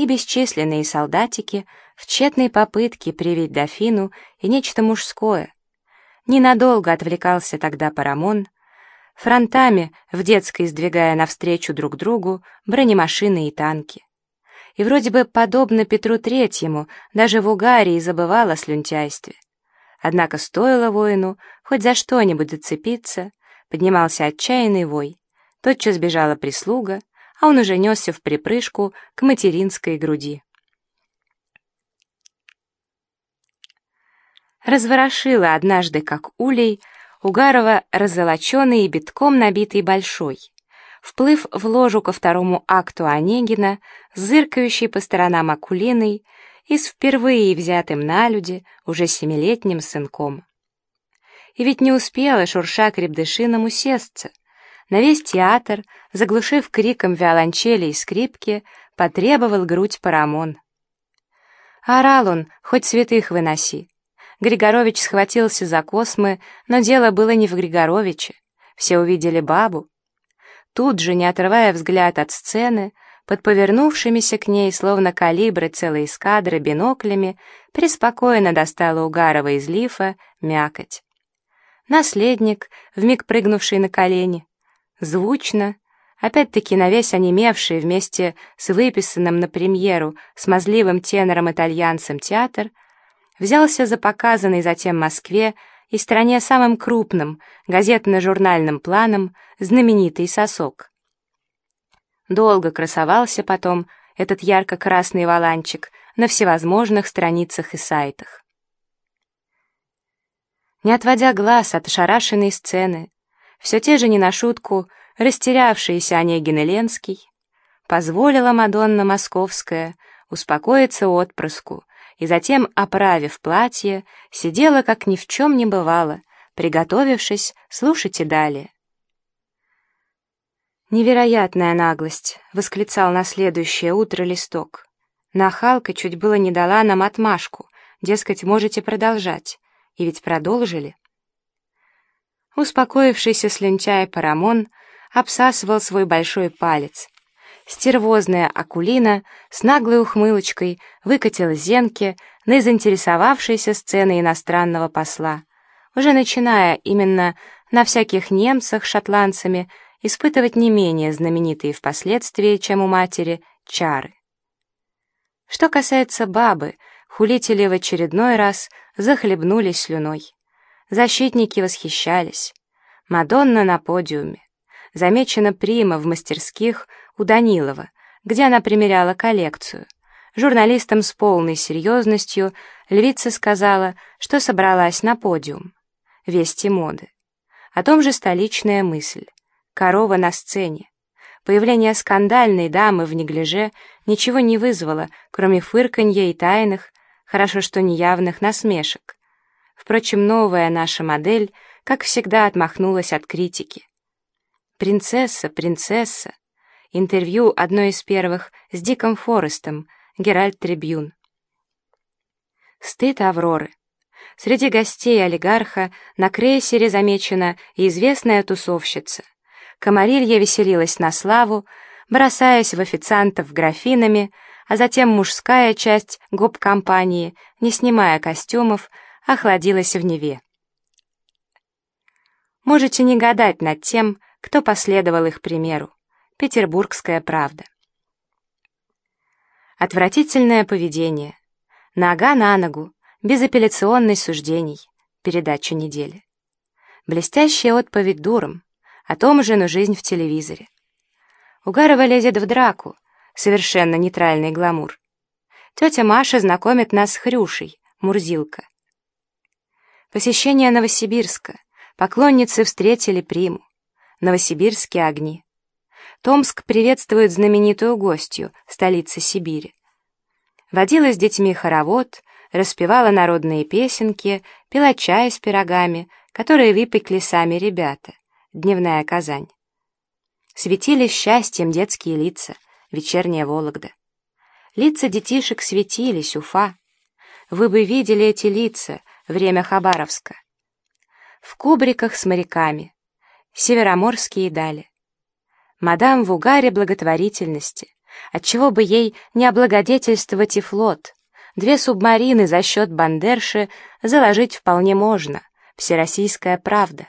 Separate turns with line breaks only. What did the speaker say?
и бесчисленные солдатики в тщетной попытке привить дофину и нечто мужское. Ненадолго отвлекался тогда Парамон, фронтами в детской сдвигая навстречу друг другу бронемашины и танки. И вроде бы, подобно Петру Третьему, даже в Угарии забывал о слюнтяйстве. Однако стоило воину хоть за что-нибудь зацепиться, поднимался отчаянный вой. Тотчас бежала прислуга, а он уже несся в припрыжку к материнской груди. Разворошила однажды, как улей, Угарова раззолоченный и битком набитый большой. Вплыв в ложу ко второму акту Онегина, зыркающий по сторонам Акулиной и с впервые взятым на люди уже семилетним сынком. И ведь не успела шурша крепдышином усесться. На весь театр, заглушив криком виолончели и скрипки, потребовал грудь Парамон. Орал он, хоть святых выноси. Григорович схватился за космы, но дело было не в Григоровиче. Все увидели бабу. Тут же, не отрывая взгляд от сцены, под повернувшимися к ней, словно калибры целой эскадры биноклями, преспокойно достала Угарова из лифа мякоть. Наследник, вмиг прыгнувший на колени, Звучно, опять-таки на весь онемевший вместе с выписанным на премьеру смазливым тенором-итальянцем театр, взялся за показанный затем Москве и стране самым крупным газетно-журнальным планом знаменитый сосок. Долго красовался потом этот ярко-красный валанчик на всевозможных страницах и сайтах. Не отводя глаз от ошарашенной сцены, все те же не на шутку растерявшиеся Онегин и Ленский, позволила Мадонна Московская успокоиться отпрыску и затем, оправив платье, сидела, как ни в чем не бывало, приготовившись, слушать и далее. «Невероятная наглость!» — восклицал на следующее утро листок. Нахалка чуть было не дала нам отмашку, дескать, можете продолжать. И ведь продолжили. Успокоившийся слюнтяй Парамон обсасывал свой большой палец. Стервозная Акулина с наглой ухмылочкой выкатила зенки на заинтересовавшейся сцены иностранного посла, уже начиная именно на всяких немцах шотландцами испытывать не менее знаменитые впоследствии, чем у матери, чары. Что касается бабы, хулители в очередной раз захлебнулись слюной. Защитники восхищались. Мадонна на подиуме. Замечена Прима в мастерских у Данилова, где она примеряла коллекцию. Журналистам с полной серьезностью львица сказала, что собралась на подиум. Вести моды. О том же столичная мысль. Корова на сцене. Появление скандальной дамы в неглиже ничего не вызвало, кроме фырканья и тайных, хорошо что неявных насмешек. Впрочем, новая наша модель, как всегда, отмахнулась от критики. «Принцесса, принцесса!» Интервью одной из первых с Диком Форестом, Геральт Трибюн. Стыд Авроры. Среди гостей олигарха на крейсере замечена известная тусовщица. Комарилья веселилась на славу, бросаясь в официантов графинами, а затем мужская часть гоп-компании, не снимая костюмов, охладилась в Неве. Можете не гадать над тем, кто последовал их примеру. Петербургская правда. Отвратительное поведение. Нога на ногу, безапелляционный суждений. Передача недели. Блестящая отповедь дурам. О том же, но жизнь в телевизоре. Угарова лезет в драку. Совершенно нейтральный гламур. Тетя Маша знакомит нас с Хрюшей, Мурзилка. Посещение Новосибирска. Поклонницы встретили приму. Новосибирские огни. Томск приветствует знаменитую гостью, столицы Сибири. Водила с детьми хоровод, распевала народные песенки, пила чай с пирогами, которые выпекли сами ребята. Дневная Казань. Светились счастьем детские лица, вечерняя Вологда. Лица детишек светились, Уфа. Вы бы видели эти лица, время Хабаровска. В кубриках с моряками, североморские дали. Мадам в угаре благотворительности, Отчего бы ей не облагодетельствовать и флот? Две субмарины за счет Бандерши заложить вполне можно. Всероссийская правда.